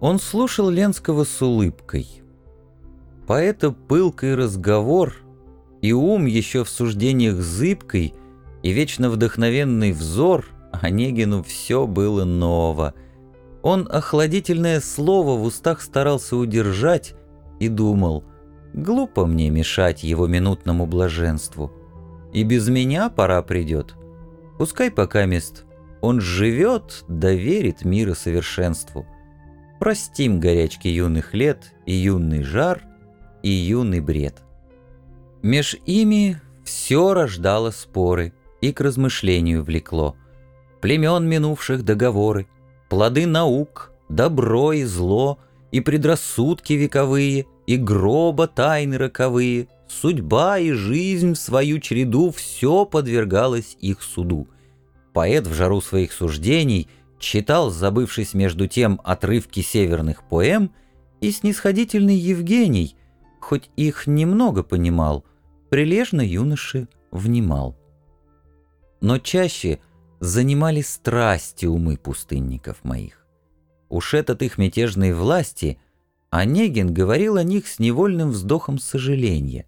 Он слушал Ленского с улыбкой. Поэта пылкий разговор и ум еще в суждениях зыбкой и вечно вдохновенный взор Онегину все было ново. Он охладительное слово в устах старался удержать и думал, глупо мне мешать его минутному блаженству. И без меня пора придет. Пускай пока мест он живет, доверит мира совершенству. Простим горячки юных лет и юный жар, и юный бред. Меж ими все рождало споры и к размышлению влекло. Племен минувших договоры, плоды наук, добро и зло, и предрассудки вековые, и гроба тайны роковые, судьба и жизнь в свою череду все подвергалось их суду. Поэт в жару своих суждений читал, забывшись между тем отрывки северных поэм, и снисходительный Евгений, хоть их немного понимал, прилежно юноше внимал. Но чаще занимали страсти умы пустынников моих. Уж этот их мятежной власти Онегин говорил о них с невольным вздохом сожаления.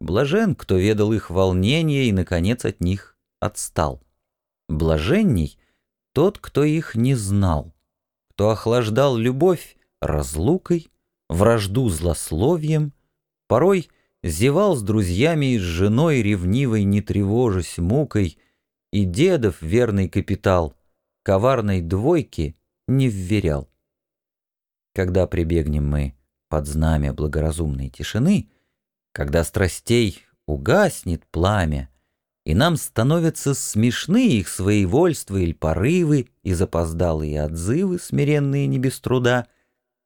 Блажен, кто ведал их волнение и, наконец, от них отстал. Блаженней тот, кто их не знал, кто охлаждал любовь разлукой, вражду злословием, порой зевал с друзьями и с женой ревнивой, не тревожась мукой, и дедов верный капитал коварной двойки не вверял. Когда прибегнем мы под знамя благоразумной тишины, когда страстей угаснет пламя, и нам становятся смешны их своевольства или порывы и запоздалые отзывы, смиренные не без труда,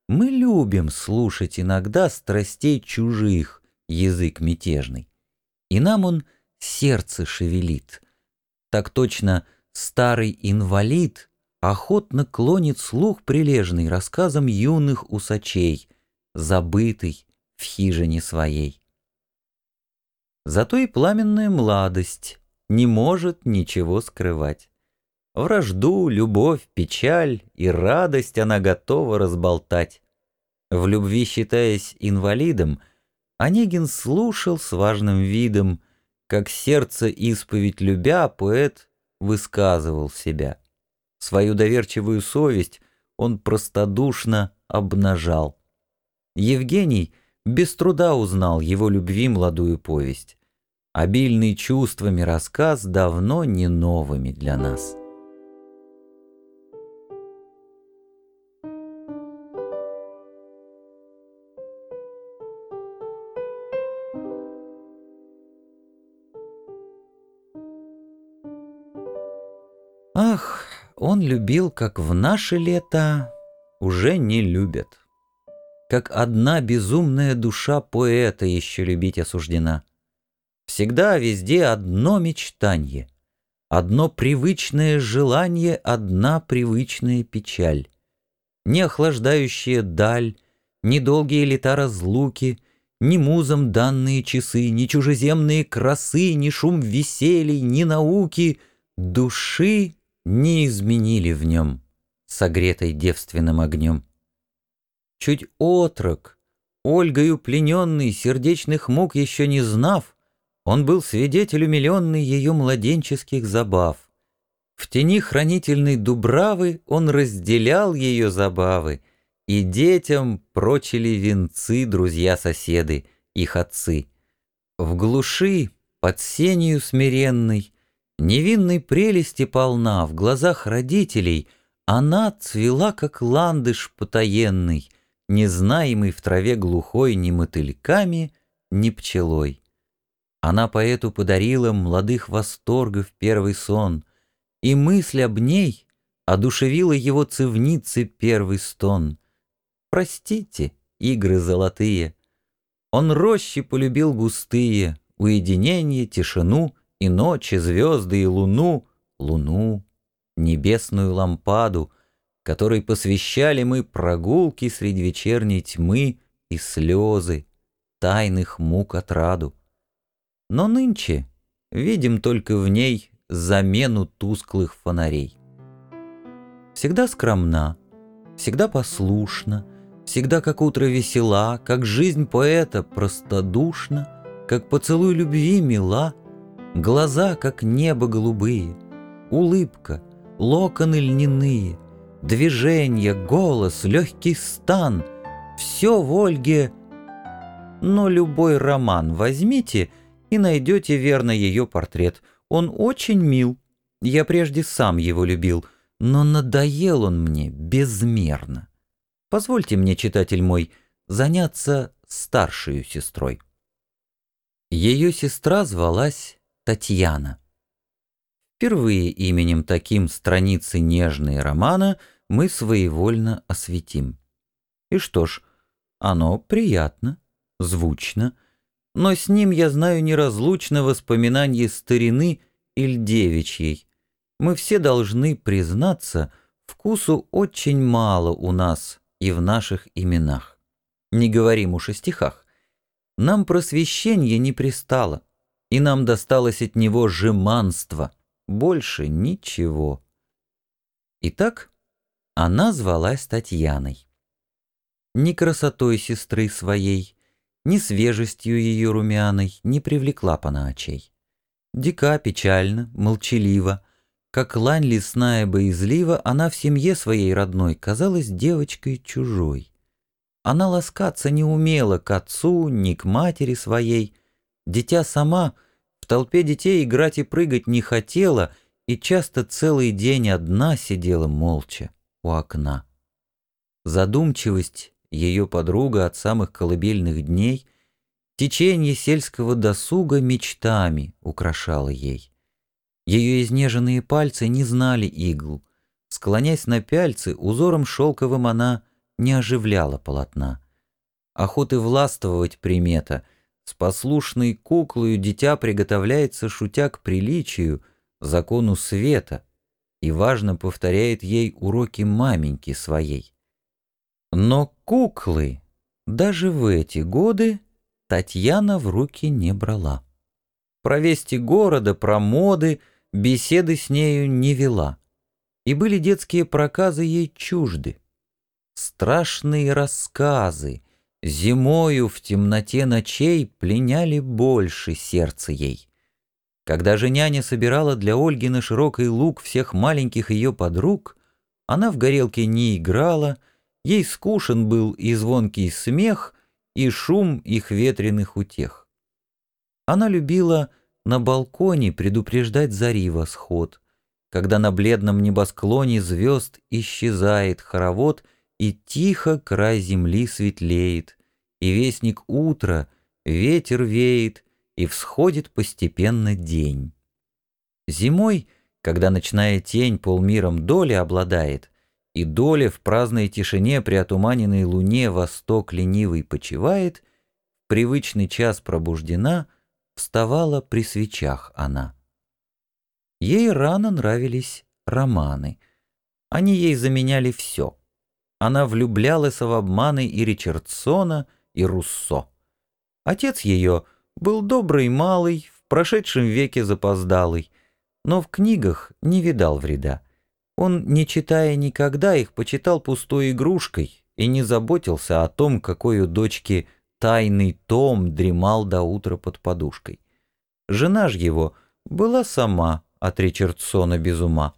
мы любим слушать иногда страстей чужих, язык мятежный, и нам он сердце шевелит. Так точно старый инвалид охотно клонит слух прилежный рассказам юных усачей, забытый в хижине своей. Зато и пламенная младость не может ничего скрывать. Вражду, любовь, печаль и радость она готова разболтать. В любви считаясь инвалидом, Онегин слушал с важным видом, как сердце исповедь любя, поэт высказывал себя. Свою доверчивую совесть он простодушно обнажал. Евгений без труда узнал его любви молодую повесть. Обильный чувствами рассказ давно не новыми для нас. Ах, он любил, как в наше лето уже не любят как одна безумная душа поэта еще любить осуждена. Всегда везде одно мечтанье, одно привычное желание, одна привычная печаль. Не охлаждающая даль, ни долгие лета разлуки, ни музом данные часы, ни чужеземные красы, ни шум веселий, ни науки души не изменили в нем, согретой девственным огнем чуть отрок, Ольгою плененный, сердечных мук еще не знав, он был свидетель умиленный ее младенческих забав. В тени хранительной дубравы он разделял ее забавы, и детям прочили венцы друзья-соседы, их отцы. В глуши, под сенью смиренной, невинной прелести полна, в глазах родителей она цвела, как ландыш потаенный — не знаемый в траве глухой ни мотыльками, ни пчелой. Она поэту подарила молодых восторгов первый сон, и мысль об ней одушевила его цивницы первый стон. Простите, игры золотые, он рощи полюбил густые, уединение, тишину и ночи, звезды и луну, луну, небесную лампаду — которой посвящали мы прогулки среди вечерней тьмы и слезы, тайных мук отраду. Но нынче видим только в ней замену тусклых фонарей. Всегда скромна, всегда послушна, всегда как утро весела, как жизнь поэта простодушна, как поцелуй любви мила, глаза, как небо голубые, улыбка, локоны льняные, движение, голос, легкий стан — все в Ольге. Но любой роман возьмите и найдете верно ее портрет. Он очень мил. Я прежде сам его любил, но надоел он мне безмерно. Позвольте мне, читатель мой, заняться старшей сестрой. Ее сестра звалась Татьяна. Впервые именем таким страницы нежные романа мы своевольно осветим. И что ж, оно приятно, звучно, но с ним я знаю неразлучно воспоминание старины или девичьей. Мы все должны признаться, вкусу очень мало у нас и в наших именах. Не говорим уж о стихах. Нам просвещение не пристало, и нам досталось от него жеманство — больше ничего. Итак, она звалась Татьяной. Ни красотой сестры своей, ни свежестью ее румяной не привлекла пана очей. Дика, печально, молчалива, как лань лесная боязлива, она в семье своей родной казалась девочкой чужой. Она ласкаться не умела к отцу, ни к матери своей. Дитя сама — в толпе детей играть и прыгать не хотела и часто целый день одна сидела молча у окна. Задумчивость ее подруга от самых колыбельных дней, течение сельского досуга мечтами украшало ей. Ее изнеженные пальцы не знали игл. Склонясь на пяльцы, узором шелковым она не оживляла полотна. Охоты властвовать примета — с послушной куклою дитя приготовляется, шутя к приличию, закону света, и важно повторяет ей уроки маменьки своей. Но куклы даже в эти годы Татьяна в руки не брала. Про вести города, про моды беседы с нею не вела, и были детские проказы ей чужды. Страшные рассказы, Зимою в темноте ночей пленяли больше сердце ей. Когда же няня собирала для Ольги на широкий луг всех маленьких ее подруг, она в горелке не играла, ей скушен был и звонкий смех, и шум их ветреных утех. Она любила на балконе предупреждать зари восход, когда на бледном небосклоне звезд исчезает хоровод — и тихо край земли светлеет, и вестник утра, ветер веет, и всходит постепенно день. Зимой, когда ночная тень полмиром доли обладает, и доля в праздной тишине при отуманенной луне восток ленивый почивает, в привычный час пробуждена, вставала при свечах она. Ей рано нравились романы. Они ей заменяли все — она влюблялась в обманы и Ричардсона, и Руссо. Отец ее был добрый малый, в прошедшем веке запоздалый, но в книгах не видал вреда. Он, не читая никогда, их почитал пустой игрушкой и не заботился о том, какой у дочки тайный том дремал до утра под подушкой. Жена ж его была сама от Ричардсона без ума.